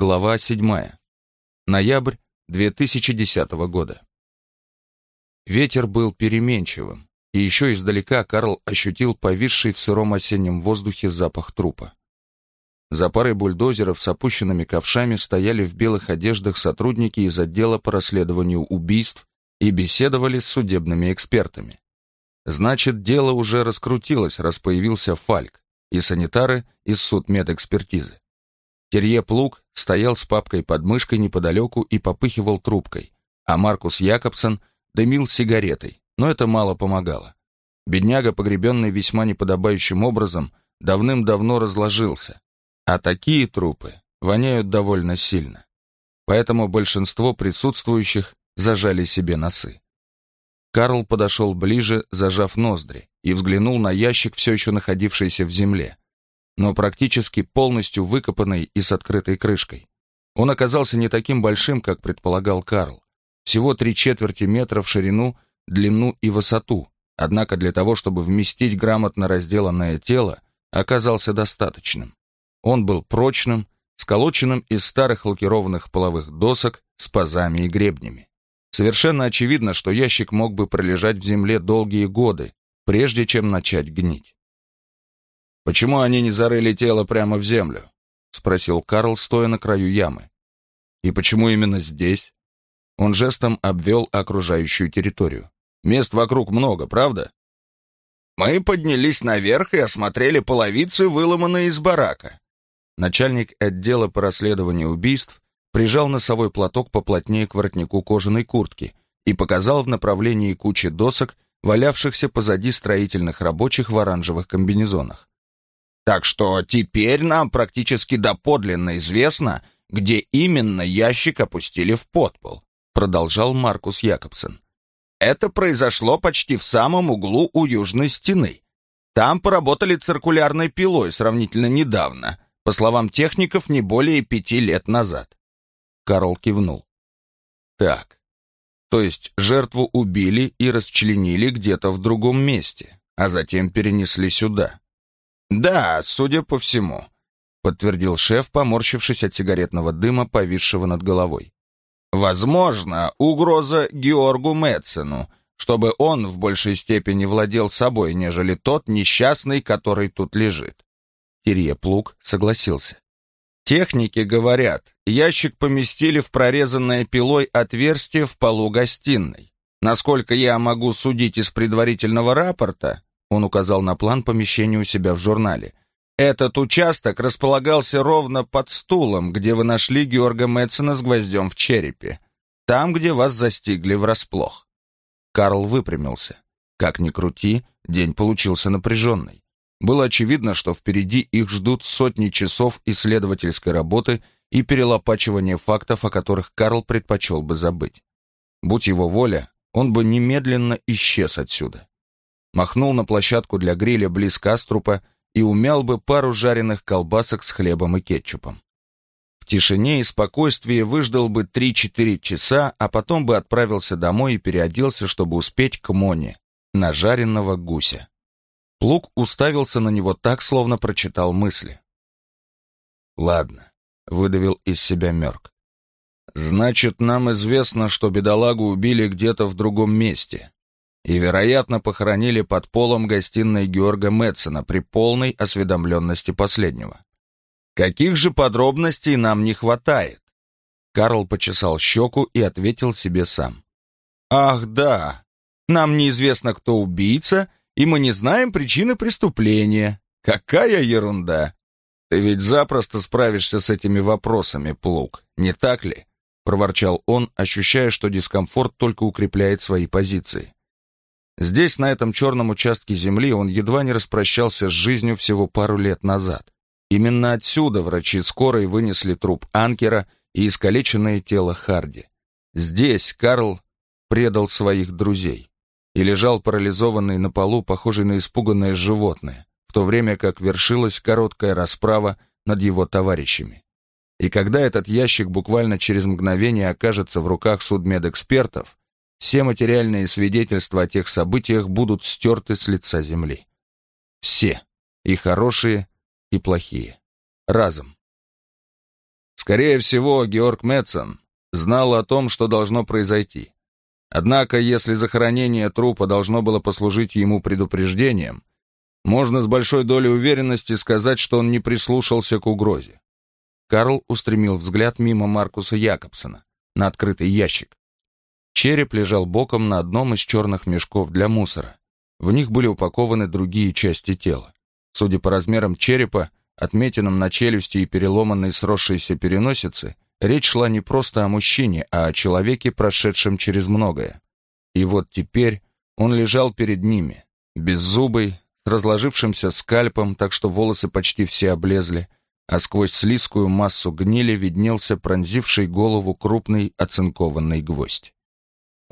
Глава 7. Ноябрь 2010 года. Ветер был переменчивым, и еще издалека Карл ощутил повисший в сыром осеннем воздухе запах трупа. За парой бульдозеров с опущенными ковшами стояли в белых одеждах сотрудники из отдела по расследованию убийств и беседовали с судебными экспертами. Значит, дело уже раскрутилось, раз появился Фальк, и санитары из судмедэкспертизы. Терье Плуг стоял с папкой под мышкой неподалеку и попыхивал трубкой, а Маркус Якобсон дымил сигаретой, но это мало помогало. Бедняга, погребенный весьма неподобающим образом, давным-давно разложился, а такие трупы воняют довольно сильно. Поэтому большинство присутствующих зажали себе носы. Карл подошел ближе, зажав ноздри, и взглянул на ящик, все еще находившийся в земле, но практически полностью выкопанный и с открытой крышкой. Он оказался не таким большим, как предполагал Карл. Всего три четверти метра в ширину, длину и высоту, однако для того, чтобы вместить грамотно разделанное тело, оказался достаточным. Он был прочным, сколоченным из старых лакированных половых досок с пазами и гребнями. Совершенно очевидно, что ящик мог бы пролежать в земле долгие годы, прежде чем начать гнить. «Почему они не зарыли тело прямо в землю?» — спросил Карл, стоя на краю ямы. «И почему именно здесь?» Он жестом обвел окружающую территорию. «Мест вокруг много, правда?» «Мы поднялись наверх и осмотрели половицы, выломанные из барака начальник отдела по расследованию убийств прижал носовой платок поплотнее к воротнику кожаной куртки и показал в направлении кучи досок, валявшихся позади строительных рабочих в оранжевых комбинезонах. «Так что теперь нам практически доподлинно известно, где именно ящик опустили в подпол», продолжал Маркус Якобсон. «Это произошло почти в самом углу у южной стены. Там поработали циркулярной пилой сравнительно недавно» По словам техников, не более пяти лет назад. Карл кивнул. Так, то есть жертву убили и расчленили где-то в другом месте, а затем перенесли сюда. Да, судя по всему, подтвердил шеф, поморщившись от сигаретного дыма, повисшего над головой. Возможно, угроза Георгу Мэтсену, чтобы он в большей степени владел собой, нежели тот несчастный, который тут лежит. Кирье Плуг согласился. Техники говорят, ящик поместили в прорезанное пилой отверстие в полу гостиной. Насколько я могу судить из предварительного рапорта, он указал на план помещения у себя в журнале, этот участок располагался ровно под стулом, где вы нашли Георга Мэтсона с гвоздем в черепе. Там, где вас застигли врасплох. Карл выпрямился. Как ни крути, день получился напряженный. Было очевидно, что впереди их ждут сотни часов исследовательской работы и перелопачивания фактов, о которых Карл предпочел бы забыть. Будь его воля, он бы немедленно исчез отсюда. Махнул на площадку для гриля близ Каструпа и умял бы пару жареных колбасок с хлебом и кетчупом. В тишине и спокойствии выждал бы 3-4 часа, а потом бы отправился домой и переоделся, чтобы успеть к Моне, на жареного гуся. Плуг уставился на него так, словно прочитал мысли. «Ладно», — выдавил из себя Мёрк. «Значит, нам известно, что бедолагу убили где-то в другом месте и, вероятно, похоронили под полом гостиной Георга Мэтсона при полной осведомленности последнего. Каких же подробностей нам не хватает?» Карл почесал щеку и ответил себе сам. «Ах, да, нам неизвестно, кто убийца и мы не знаем причины преступления. Какая ерунда! Ты ведь запросто справишься с этими вопросами, Плуг, не так ли? проворчал он, ощущая, что дискомфорт только укрепляет свои позиции. Здесь, на этом черном участке земли, он едва не распрощался с жизнью всего пару лет назад. Именно отсюда врачи скорой вынесли труп Анкера и искалеченное тело Харди. Здесь Карл предал своих друзей и лежал парализованный на полу, похожий на испуганное животное, в то время как вершилась короткая расправа над его товарищами. И когда этот ящик буквально через мгновение окажется в руках судмедэкспертов, все материальные свидетельства о тех событиях будут стерты с лица земли. Все, и хорошие, и плохие. Разом. Скорее всего, Георг Метсон знал о том, что должно произойти. Однако, если захоронение трупа должно было послужить ему предупреждением, можно с большой долей уверенности сказать, что он не прислушался к угрозе. Карл устремил взгляд мимо Маркуса Якобсона на открытый ящик. Череп лежал боком на одном из черных мешков для мусора. В них были упакованы другие части тела. Судя по размерам черепа, отметинам на челюсти и переломанной сросшейся переносице, речь шла не просто о мужчине, а о человеке, прошедшем через многое. И вот теперь он лежал перед ними, беззубый, с разложившимся скальпом, так что волосы почти все облезли, а сквозь слизкую массу гнили виднелся пронзивший голову крупный оцинкованный гвоздь.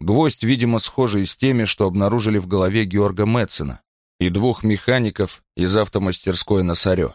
Гвоздь, видимо, схожий с теми, что обнаружили в голове Георга Метцена и двух механиков из автомастерской на Сарё.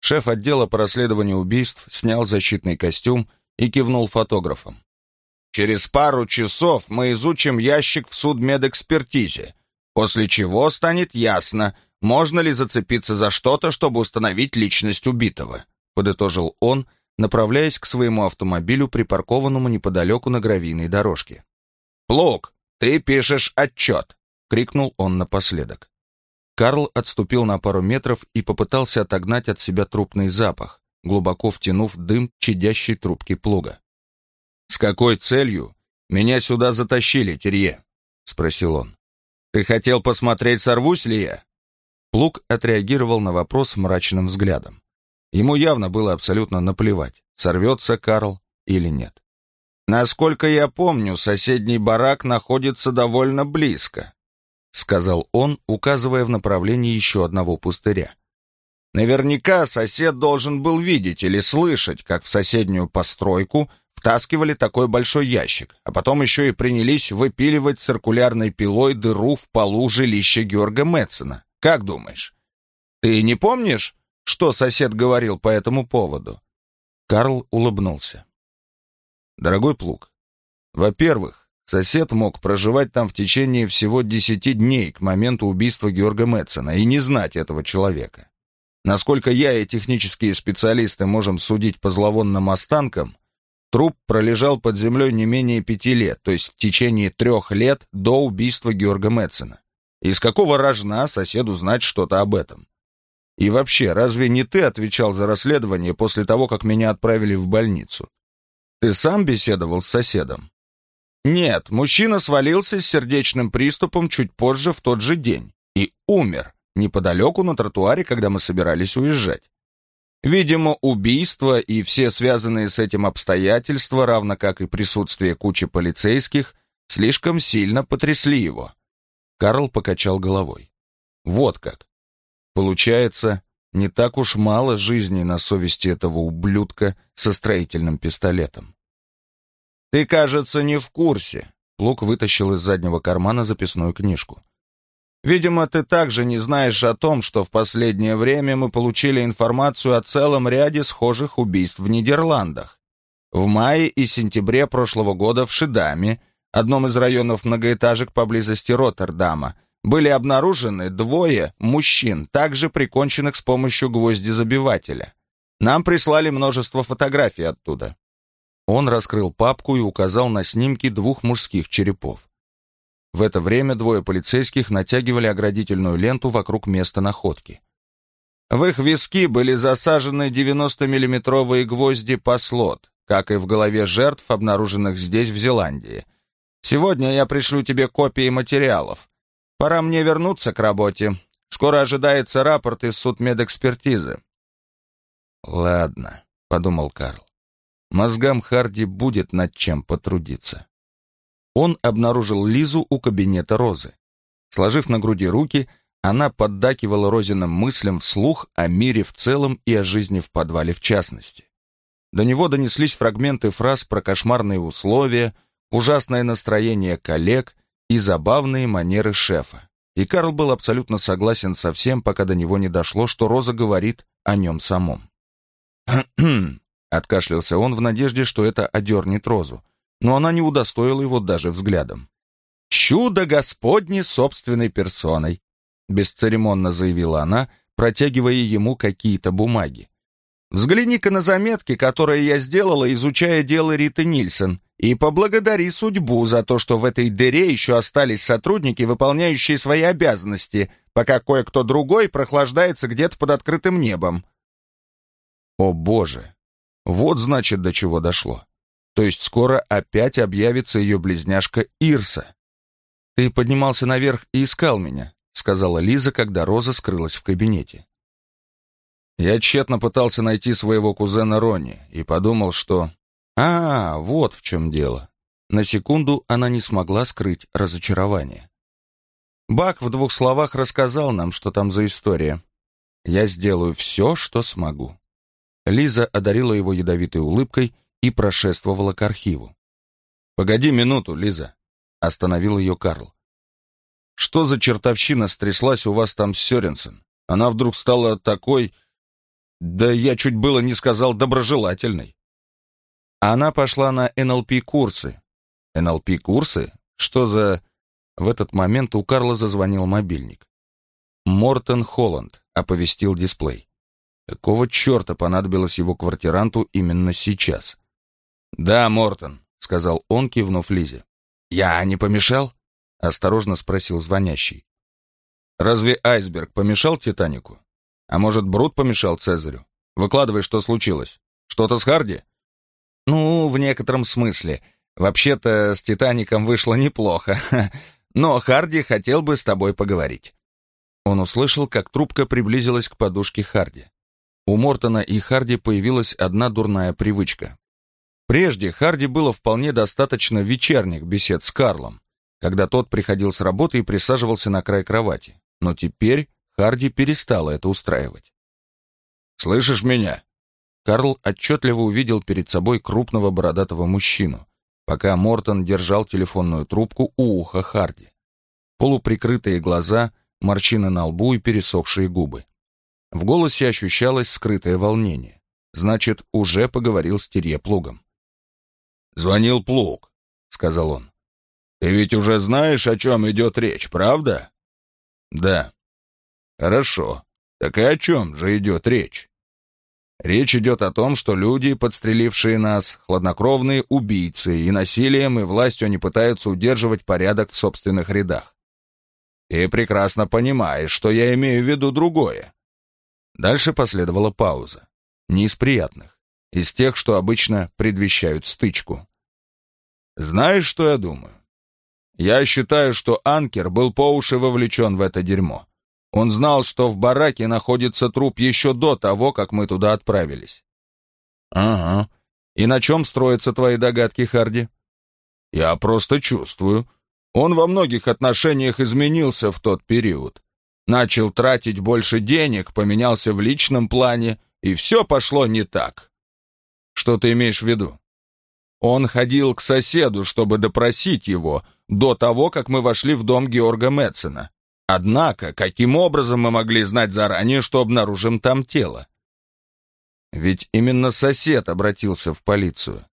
Шеф отдела по расследованию убийств снял защитный костюм и кивнул фотографам. «Через пару часов мы изучим ящик в судмедэкспертизе, после чего станет ясно, можно ли зацепиться за что-то, чтобы установить личность убитого», подытожил он, направляясь к своему автомобилю, припаркованному неподалеку на гравийной дорожке. «Плуг, ты пишешь отчет!» — крикнул он напоследок. Карл отступил на пару метров и попытался отогнать от себя трупный запах, глубоко втянув дым чадящей трубки плуга. «С какой целью меня сюда затащили, Терье?» — спросил он. «Ты хотел посмотреть, сорвусь ли я?» Плуг отреагировал на вопрос мрачным взглядом. Ему явно было абсолютно наплевать, сорвется Карл или нет. «Насколько я помню, соседний барак находится довольно близко», сказал он, указывая в направлении еще одного пустыря. «Наверняка сосед должен был видеть или слышать, как в соседнюю постройку втаскивали такой большой ящик, а потом еще и принялись выпиливать циркулярной пилой дыру в полу жилища Георга Метцена. Как думаешь? Ты не помнишь, что сосед говорил по этому поводу?» Карл улыбнулся. «Дорогой плуг, во-первых, сосед мог проживать там в течение всего десяти дней к моменту убийства Георга Мэтсона и не знать этого человека. Насколько я и технические специалисты можем судить по зловонным останкам, труп пролежал под землей не менее пяти лет, то есть в течение трех лет до убийства Георга Мэтсона. Из какого рожна соседу знать что-то об этом? И вообще, разве не ты отвечал за расследование после того, как меня отправили в больницу? Ты сам беседовал с соседом? Нет, мужчина свалился с сердечным приступом чуть позже в тот же день и умер неподалеку на тротуаре, когда мы собирались уезжать. Видимо, убийство и все связанные с этим обстоятельства, равно как и присутствие кучи полицейских, слишком сильно потрясли его. Карл покачал головой. Вот как. Получается, не так уж мало жизни на совести этого ублюдка со строительным пистолетом. «Ты, кажется, не в курсе», — Лук вытащил из заднего кармана записную книжку. «Видимо, ты также не знаешь о том, что в последнее время мы получили информацию о целом ряде схожих убийств в Нидерландах. В мае и сентябре прошлого года в Шидаме — одном из районов многоэтажек поблизости Роттердама, были обнаружены двое мужчин, также приконченных с помощью гвоздезабивателя. Нам прислали множество фотографий оттуда. Он раскрыл папку и указал на снимки двух мужских черепов. В это время двое полицейских натягивали оградительную ленту вокруг места находки. В их виски были засажены 90-миллиметровые гвозди по слот, как и в голове жертв, обнаруженных здесь, в Зеландии. Сегодня я пришлю тебе копии материалов. Пора мне вернуться к работе. Скоро ожидается рапорт из судмедэкспертизы». «Ладно», — подумал Карл. «Мозгам Харди будет над чем потрудиться». Он обнаружил Лизу у кабинета Розы. Сложив на груди руки, она поддакивала Розиным мыслям вслух о мире в целом и о жизни в подвале в частности. До него донеслись фрагменты фраз про кошмарные условия, ужасное настроение коллег и забавные манеры шефа. И Карл был абсолютно согласен со всем, пока до него не дошло, что Роза говорит о нем самом. откашлялся он в надежде, что это одернет Розу, но она не удостоила его даже взглядом. «Чудо Господне собственной персоной!» бесцеремонно заявила она, протягивая ему какие-то бумаги. Взгляни-ка на заметки, которые я сделала, изучая дело Риты Нильсон, и поблагодари судьбу за то, что в этой дыре еще остались сотрудники, выполняющие свои обязанности, пока кое-кто другой прохлаждается где-то под открытым небом. О боже! Вот значит, до чего дошло. То есть скоро опять объявится ее близняшка Ирса. «Ты поднимался наверх и искал меня», — сказала Лиза, когда Роза скрылась в кабинете. Я тщетно пытался найти своего кузена Ронни и подумал, что... А, вот в чем дело. На секунду она не смогла скрыть разочарование. Бак в двух словах рассказал нам, что там за история. Я сделаю все, что смогу. Лиза одарила его ядовитой улыбкой и прошествовала к архиву. «Погоди минуту, Лиза», — остановил ее Карл. «Что за чертовщина стряслась у вас там с Сёренсен? Она вдруг стала такой да я чуть было не сказал доброжелательный. Она пошла на НЛП-курсы. НЛП-курсы? Что за... В этот момент у Карла зазвонил мобильник. Мортон Холланд оповестил дисплей. Какого черта понадобилось его квартиранту именно сейчас? «Да, Мортон», — сказал он, кивнув Лизе. «Я не помешал?» — осторожно спросил звонящий. «Разве айсберг помешал Титанику?» А может, Брут помешал Цезарю? Выкладывай, что случилось. Что-то с Харди? Ну, в некотором смысле. Вообще-то с Титаником вышло неплохо. Но Харди хотел бы с тобой поговорить. Он услышал, как трубка приблизилась к подушке Харди. У Мортона и Харди появилась одна дурная привычка. Прежде Харди было вполне достаточно вечерних бесед с Карлом, когда тот приходил с работы и присаживался на край кровати. Но теперь Харди перестала это устраивать. «Слышишь меня?» Карл отчетливо увидел перед собой крупного бородатого мужчину, пока Мортон держал телефонную трубку у уха Харди. Полуприкрытые глаза, морщины на лбу и пересохшие губы. В голосе ощущалось скрытое волнение. Значит, уже поговорил с Терье Плугом. «Звонил Плуг», — сказал он. «Ты ведь уже знаешь, о чем идет речь, правда?» «Да», Хорошо. Так и о чем же идет речь? Речь идет о том, что люди, подстрелившие нас, хладнокровные убийцы, и насилием и властью они пытаются удерживать порядок в собственных рядах. Ты прекрасно понимаешь, что я имею в виду другое. Дальше последовала пауза. Не из приятных, из тех, что обычно предвещают стычку. Знаешь, что я думаю? Я считаю, что Анкер был по уши вовлечен в это дерьмо. Он знал, что в бараке находится труп еще до того, как мы туда отправились. Ага. И на чем строятся твои догадки, Харди? Я просто чувствую. Он во многих отношениях изменился в тот период. Начал тратить больше денег, поменялся в личном плане, и все пошло не так. Что ты имеешь в виду? Он ходил к соседу, чтобы допросить его, до того, как мы вошли в дом Георга Метцена. Однако, каким образом мы могли знать заранее, что обнаружим там тело? Ведь именно сосед обратился в полицию.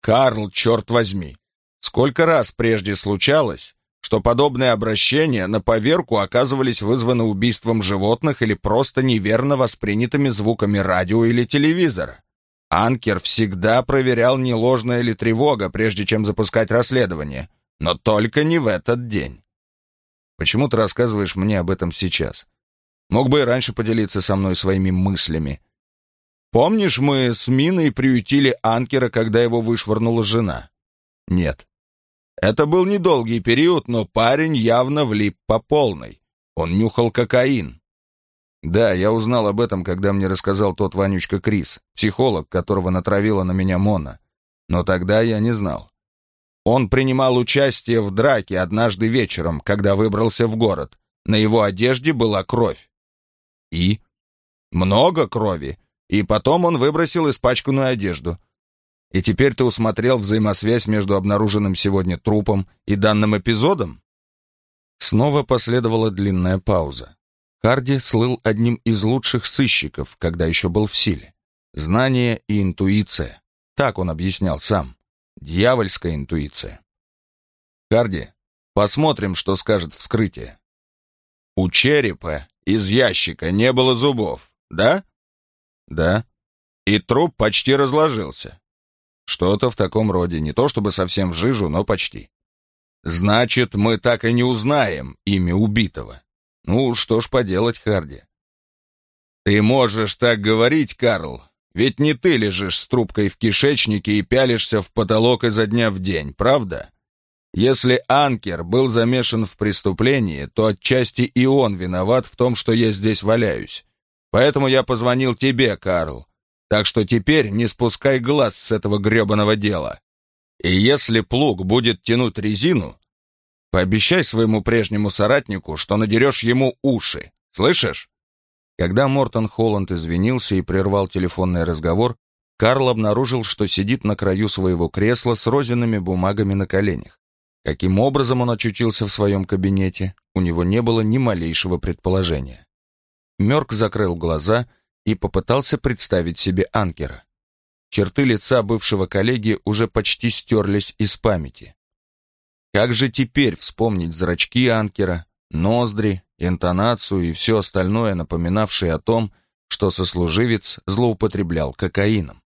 Карл, черт возьми, сколько раз прежде случалось, что подобные обращения на поверку оказывались вызваны убийством животных или просто неверно воспринятыми звуками радио или телевизора. Анкер всегда проверял, не ложная ли тревога, прежде чем запускать расследование, но только не в этот день. Почему ты рассказываешь мне об этом сейчас? Мог бы и раньше поделиться со мной своими мыслями. Помнишь, мы с Миной приютили Анкера, когда его вышвырнула жена? Нет. Это был недолгий период, но парень явно влип по полной. Он нюхал кокаин. Да, я узнал об этом, когда мне рассказал тот вонючка Крис, психолог, которого натравила на меня Мона. Но тогда я не знал. Он принимал участие в драке однажды вечером, когда выбрался в город. На его одежде была кровь. И? Много крови. И потом он выбросил испачканную одежду. И теперь ты усмотрел взаимосвязь между обнаруженным сегодня трупом и данным эпизодом? Снова последовала длинная пауза. Харди слыл одним из лучших сыщиков, когда еще был в силе. Знание и интуиция. Так он объяснял сам. Дьявольская интуиция. Карди, посмотрим, что скажет вскрытие. У черепа из ящика не было зубов, да? Да. и труп почти разложился. Что-то в таком роде, не то чтобы совсем в жижу, но почти. Значит, мы так и не узнаем имя убитого. Ну, что ж поделать, Харди. Ты можешь так говорить, Карл, ведь не ты лежишь с трубкой в кишечнике и пялишься в потолок изо дня в день, правда? Если Анкер был замешан в преступлении, то отчасти и он виноват в том, что я здесь валяюсь. Поэтому я позвонил тебе, Карл. Так что теперь не спускай глаз с этого гребаного дела. И если плуг будет тянуть резину, пообещай своему прежнему соратнику, что надерешь ему уши. Слышишь? Когда Мортон Холланд извинился и прервал телефонный разговор, Карл обнаружил, что сидит на краю своего кресла с розенными бумагами на коленях. Каким образом он очутился в своем кабинете, у него не было ни малейшего предположения. Мёрк закрыл глаза и попытался представить себе Анкера. Черты лица бывшего коллеги уже почти стерлись из памяти. Как же теперь вспомнить зрачки Анкера, ноздри, интонацию и все остальное, напоминавшее о том, что сослуживец злоупотреблял кокаином?